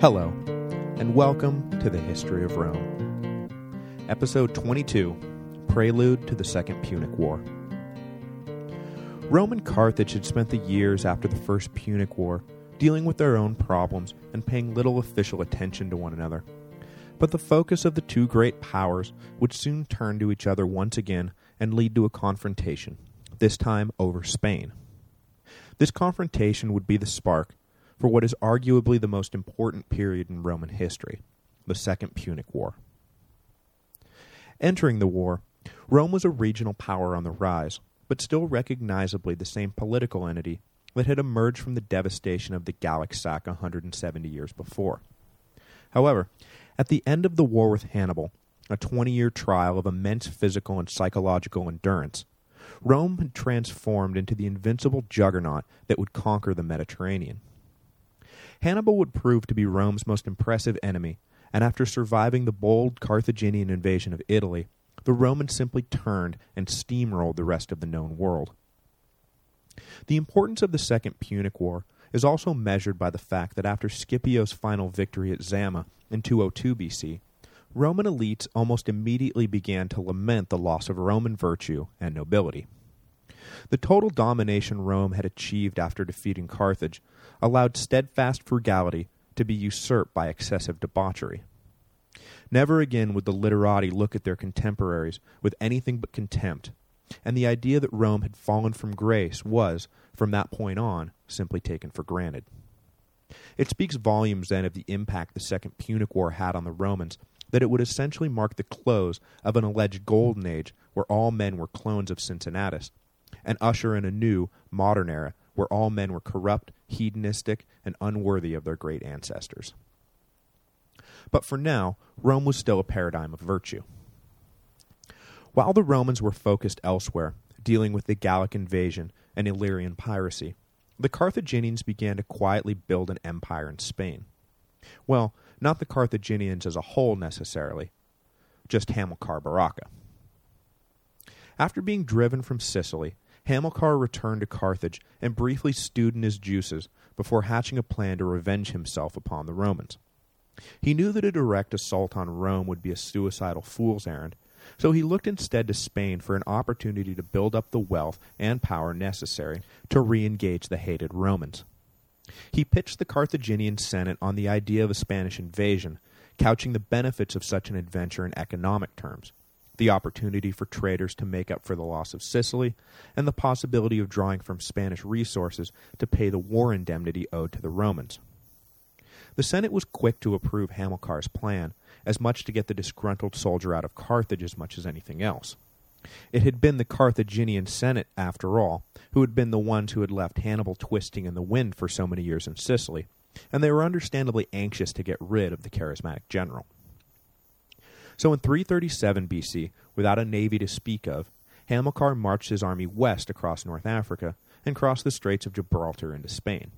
Hello, and welcome to the History of Rome. Episode 22, Prelude to the Second Punic War. Rome and Carthage had spent the years after the First Punic War dealing with their own problems and paying little official attention to one another. But the focus of the two great powers would soon turn to each other once again and lead to a confrontation, this time over Spain. This confrontation would be the spark for what is arguably the most important period in Roman history, the Second Punic War. Entering the war, Rome was a regional power on the rise, but still recognizably the same political entity that had emerged from the devastation of the Gallic sack 170 years before. However, at the end of the war with Hannibal, a 20-year trial of immense physical and psychological endurance, Rome had transformed into the invincible juggernaut that would conquer the Mediterranean. Hannibal would prove to be Rome's most impressive enemy, and after surviving the bold Carthaginian invasion of Italy, the Romans simply turned and steamrolled the rest of the known world. The importance of the Second Punic War is also measured by the fact that after Scipio's final victory at Zama in 202 BC, Roman elites almost immediately began to lament the loss of Roman virtue and nobility. The total domination Rome had achieved after defeating Carthage allowed steadfast frugality to be usurped by excessive debauchery. Never again would the literati look at their contemporaries with anything but contempt, and the idea that Rome had fallen from grace was, from that point on, simply taken for granted. It speaks volumes then of the impact the Second Punic War had on the Romans that it would essentially mark the close of an alleged golden age where all men were clones of Cincinnatus, and usher in a new, modern era where all men were corrupt, hedonistic, and unworthy of their great ancestors. But for now, Rome was still a paradigm of virtue. While the Romans were focused elsewhere, dealing with the Gallic invasion and Illyrian piracy, the Carthaginians began to quietly build an empire in Spain. Well, not the Carthaginians as a whole necessarily, just Hamilcar Barca. After being driven from Sicily, Hamilcar returned to Carthage and briefly stewed in his juices before hatching a plan to revenge himself upon the Romans. He knew that a direct assault on Rome would be a suicidal fool's errand, so he looked instead to Spain for an opportunity to build up the wealth and power necessary to re-engage the hated Romans. He pitched the Carthaginian Senate on the idea of a Spanish invasion, couching the benefits of such an adventure in economic terms, the opportunity for traders to make up for the loss of Sicily, and the possibility of drawing from Spanish resources to pay the war indemnity owed to the Romans. The Senate was quick to approve Hamilcar's plan, as much to get the disgruntled soldier out of Carthage as much as anything else. It had been the Carthaginian Senate, after all, who had been the ones who had left Hannibal twisting in the wind for so many years in Sicily, and they were understandably anxious to get rid of the charismatic general. So in 337 BC, without a navy to speak of, Hamilcar marched his army west across North Africa and crossed the Straits of Gibraltar into Spain.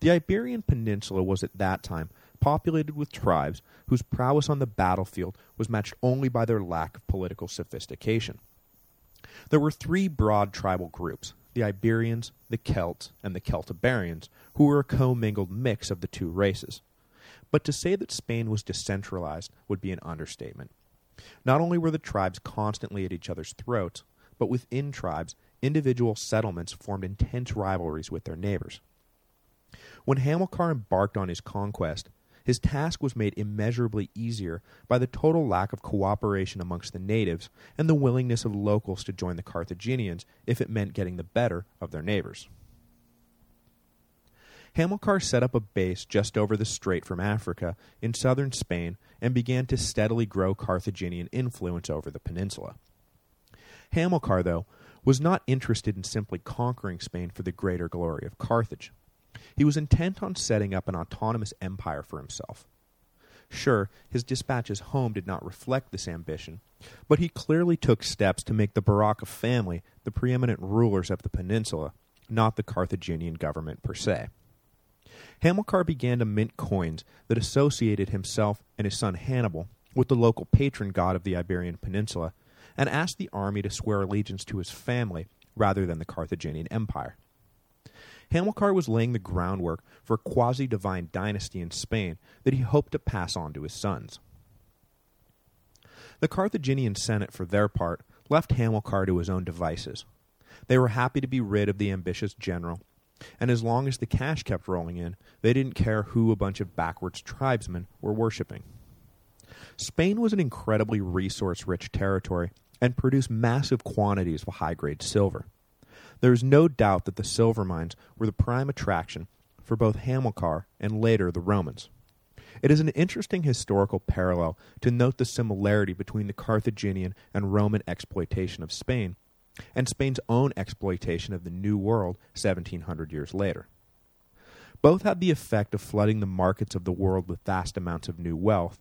The Iberian Peninsula was at that time populated with tribes whose prowess on the battlefield was matched only by their lack of political sophistication. There were three broad tribal groups, the Iberians, the Celts, and the Celtiberians, who were a commingled mix of the two races. But to say that Spain was decentralized would be an understatement. Not only were the tribes constantly at each other's throats, but within tribes, individual settlements formed intense rivalries with their neighbors. When Hamilcar embarked on his conquest, his task was made immeasurably easier by the total lack of cooperation amongst the natives and the willingness of locals to join the Carthaginians if it meant getting the better of their neighbors. Hamilcar set up a base just over the strait from Africa in southern Spain and began to steadily grow Carthaginian influence over the peninsula. Hamilcar, though, was not interested in simply conquering Spain for the greater glory of Carthage. He was intent on setting up an autonomous empire for himself. Sure, his dispatches home did not reflect this ambition, but he clearly took steps to make the Barca family the preeminent rulers of the peninsula, not the Carthaginian government per se. Hamilcar began to mint coins that associated himself and his son Hannibal with the local patron god of the Iberian Peninsula, and asked the army to swear allegiance to his family rather than the Carthaginian Empire. Hamilcar was laying the groundwork for a quasi-divine dynasty in Spain that he hoped to pass on to his sons. The Carthaginian Senate, for their part, left Hamilcar to his own devices. They were happy to be rid of the ambitious general, and as long as the cash kept rolling in, they didn't care who a bunch of backwards tribesmen were worshipping. Spain was an incredibly resource-rich territory and produced massive quantities of high-grade silver. There is no doubt that the silver mines were the prime attraction for both Hamilcar and later the Romans. It is an interesting historical parallel to note the similarity between the Carthaginian and Roman exploitation of Spain and Spain's own exploitation of the New World 1700 years later. Both had the effect of flooding the markets of the world with vast amounts of new wealth,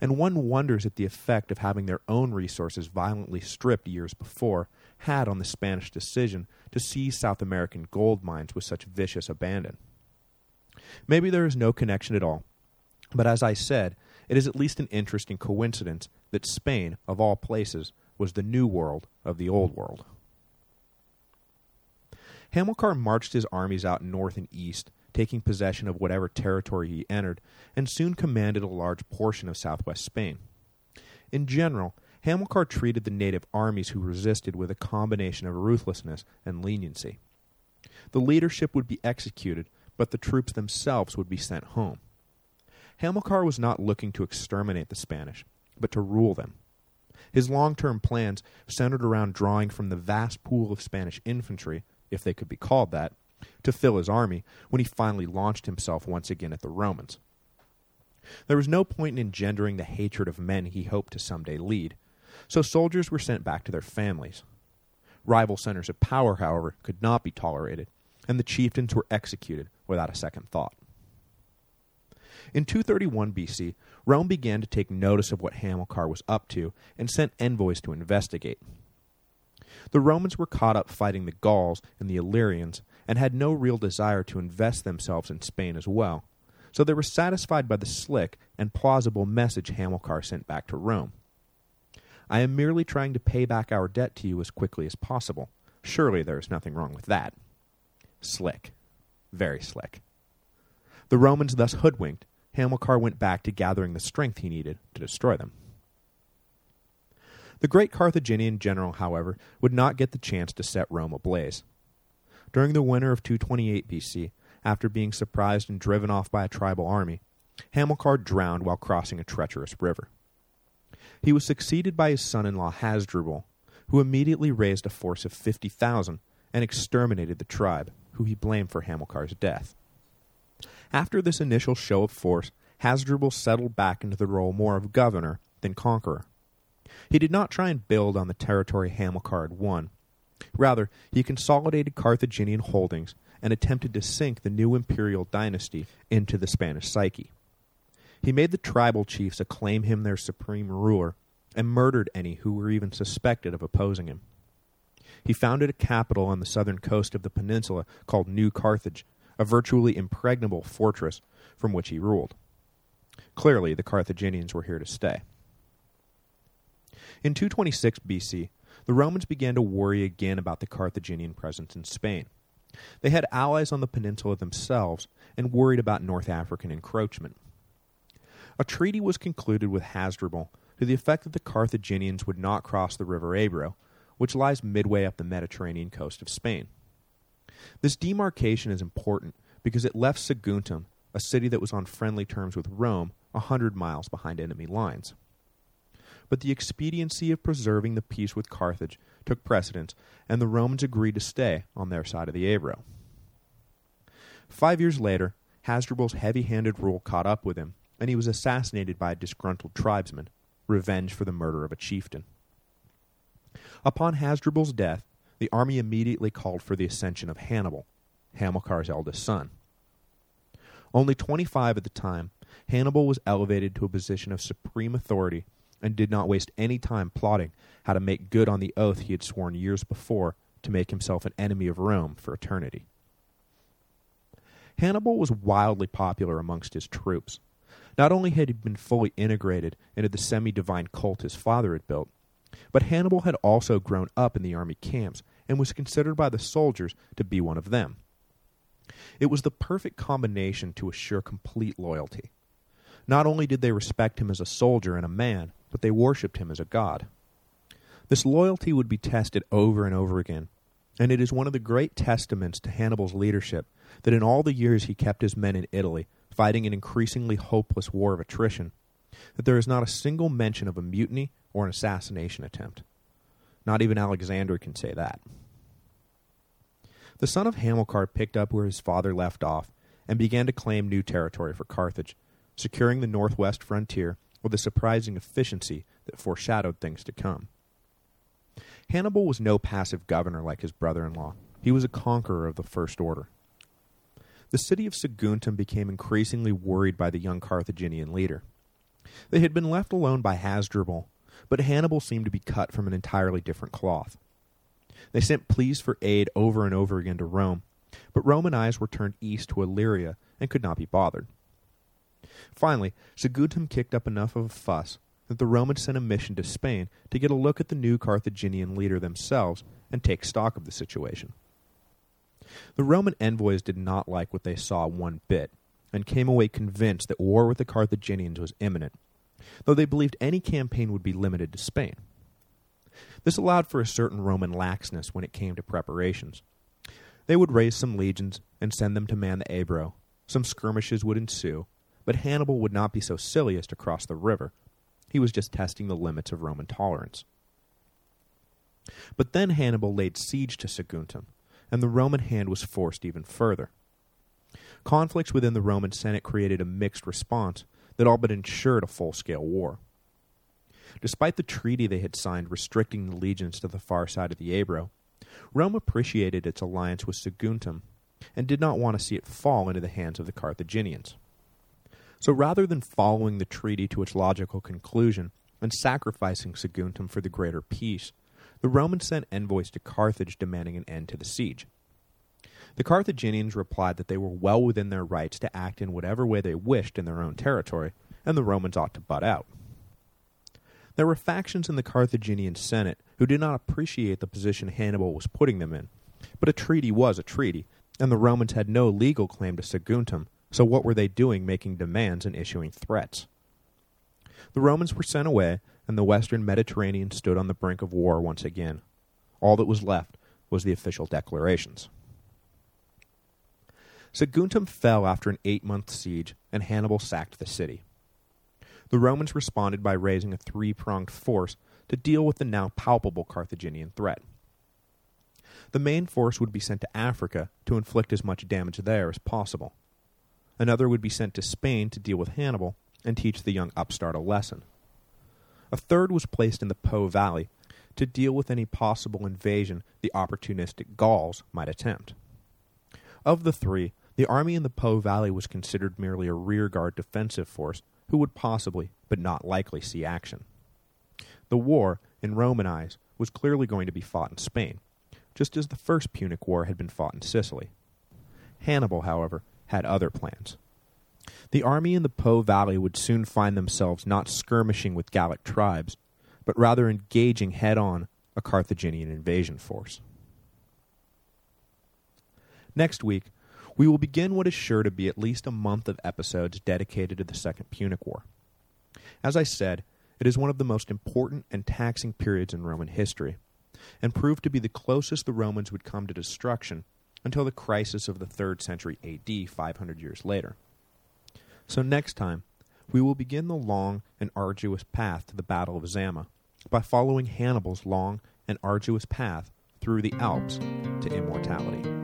and one wonders at the effect of having their own resources violently stripped years before had on the Spanish decision to seize South American gold mines with such vicious abandon. Maybe there is no connection at all, but as I said, it is at least an interesting coincidence that Spain, of all places, was the new world of the old world. Hamilcar marched his armies out north and east, taking possession of whatever territory he entered, and soon commanded a large portion of southwest Spain. In general, Hamilcar treated the native armies who resisted with a combination of ruthlessness and leniency. The leadership would be executed, but the troops themselves would be sent home. Hamilcar was not looking to exterminate the Spanish, but to rule them. His long-term plans centered around drawing from the vast pool of Spanish infantry, if they could be called that, to fill his army when he finally launched himself once again at the Romans. There was no point in engendering the hatred of men he hoped to someday lead, so soldiers were sent back to their families. Rival centers of power, however, could not be tolerated, and the chieftains were executed without a second thought. In 231 BC, Rome began to take notice of what Hamilcar was up to and sent envoys to investigate. The Romans were caught up fighting the Gauls and the Illyrians and had no real desire to invest themselves in Spain as well, so they were satisfied by the slick and plausible message Hamilcar sent back to Rome. I am merely trying to pay back our debt to you as quickly as possible. Surely there is nothing wrong with that. Slick. Very slick. The Romans thus hoodwinked, Hamilcar went back to gathering the strength he needed to destroy them. The great Carthaginian general, however, would not get the chance to set Rome ablaze. During the winter of 228 BC, after being surprised and driven off by a tribal army, Hamilcar drowned while crossing a treacherous river. He was succeeded by his son-in-law Hasdrubal, who immediately raised a force of 50,000 and exterminated the tribe, who he blamed for Hamilcar's death. After this initial show of force, Hasdrubal settled back into the role more of governor than conqueror. He did not try and build on the territory Hamilcar had won. Rather, he consolidated Carthaginian holdings and attempted to sink the new imperial dynasty into the Spanish psyche. He made the tribal chiefs acclaim him their supreme ruler and murdered any who were even suspected of opposing him. He founded a capital on the southern coast of the peninsula called New Carthage a virtually impregnable fortress from which he ruled. Clearly, the Carthaginians were here to stay. In 226 BC, the Romans began to worry again about the Carthaginian presence in Spain. They had allies on the peninsula themselves and worried about North African encroachment. A treaty was concluded with Hasdrubal to the effect that the Carthaginians would not cross the river Ebro, which lies midway up the Mediterranean coast of Spain. This demarcation is important because it left Saguntum, a city that was on friendly terms with Rome, a hundred miles behind enemy lines. But the expediency of preserving the peace with Carthage took precedence, and the Romans agreed to stay on their side of the Ebro. Five years later, Hasdrubal's heavy-handed rule caught up with him, and he was assassinated by a disgruntled tribesman, revenge for the murder of a chieftain. Upon Hasdrubal's death, the army immediately called for the ascension of Hannibal, Hamilcar's eldest son. Only 25 at the time, Hannibal was elevated to a position of supreme authority and did not waste any time plotting how to make good on the oath he had sworn years before to make himself an enemy of Rome for eternity. Hannibal was wildly popular amongst his troops. Not only had he been fully integrated into the semi-divine cult his father had built, but Hannibal had also grown up in the army camps and was considered by the soldiers to be one of them. It was the perfect combination to assure complete loyalty. Not only did they respect him as a soldier and a man, but they worshipped him as a god. This loyalty would be tested over and over again, and it is one of the great testaments to Hannibal's leadership that in all the years he kept his men in Italy, fighting an increasingly hopeless war of attrition, that there is not a single mention of a mutiny or an assassination attempt. Not even Alexander can say that. The son of Hamilcar picked up where his father left off and began to claim new territory for Carthage, securing the northwest frontier with a surprising efficiency that foreshadowed things to come. Hannibal was no passive governor like his brother-in-law. He was a conqueror of the first order. The city of Saguntum became increasingly worried by the young Carthaginian leader. They had been left alone by Hasdrubal, but Hannibal seemed to be cut from an entirely different cloth. They sent pleas for aid over and over again to Rome, but Roman eyes were turned east to Illyria and could not be bothered. Finally, Saguntum kicked up enough of a fuss that the Romans sent a mission to Spain to get a look at the new Carthaginian leader themselves and take stock of the situation. The Roman envoys did not like what they saw one bit, and came away convinced that war with the Carthaginians was imminent, though they believed any campaign would be limited to Spain. This allowed for a certain Roman laxness when it came to preparations. They would raise some legions and send them to man the Ebro. Some skirmishes would ensue, but Hannibal would not be so silly as to cross the river. He was just testing the limits of Roman tolerance. But then Hannibal laid siege to Saguntum, and the Roman hand was forced even further. Conflicts within the Roman Senate created a mixed response that all but ensured a full-scale war. Despite the treaty they had signed restricting the legions to the far side of the Ebro, Rome appreciated its alliance with Saguntum and did not want to see it fall into the hands of the Carthaginians. So rather than following the treaty to its logical conclusion and sacrificing Saguntum for the greater peace, the Romans sent envoys to Carthage demanding an end to the siege. The Carthaginians replied that they were well within their rights to act in whatever way they wished in their own territory, and the Romans ought to butt out. There were factions in the Carthaginian Senate who did not appreciate the position Hannibal was putting them in, but a treaty was a treaty, and the Romans had no legal claim to Saguntum, so what were they doing making demands and issuing threats? The Romans were sent away, and the western Mediterranean stood on the brink of war once again. All that was left was the official declarations. Saguntum fell after an eight-month siege, and Hannibal sacked the city. The Romans responded by raising a three-pronged force to deal with the now palpable Carthaginian threat. The main force would be sent to Africa to inflict as much damage there as possible. Another would be sent to Spain to deal with Hannibal and teach the young upstart a lesson. A third was placed in the Po Valley to deal with any possible invasion the opportunistic Gauls might attempt. Of the three, the army in the Po Valley was considered merely a rearguard defensive force who would possibly, but not likely, see action. The war, in Roman eyes, was clearly going to be fought in Spain, just as the First Punic War had been fought in Sicily. Hannibal, however, had other plans. The army in the Po Valley would soon find themselves not skirmishing with Gallic tribes, but rather engaging head-on a Carthaginian invasion force. Next week, we will begin what is sure to be at least a month of episodes dedicated to the Second Punic War. As I said, it is one of the most important and taxing periods in Roman history, and proved to be the closest the Romans would come to destruction until the crisis of the 3rd century AD 500 years later. So next time, we will begin the long and arduous path to the Battle of Zama by following Hannibal's long and arduous path through the Alps to immortality.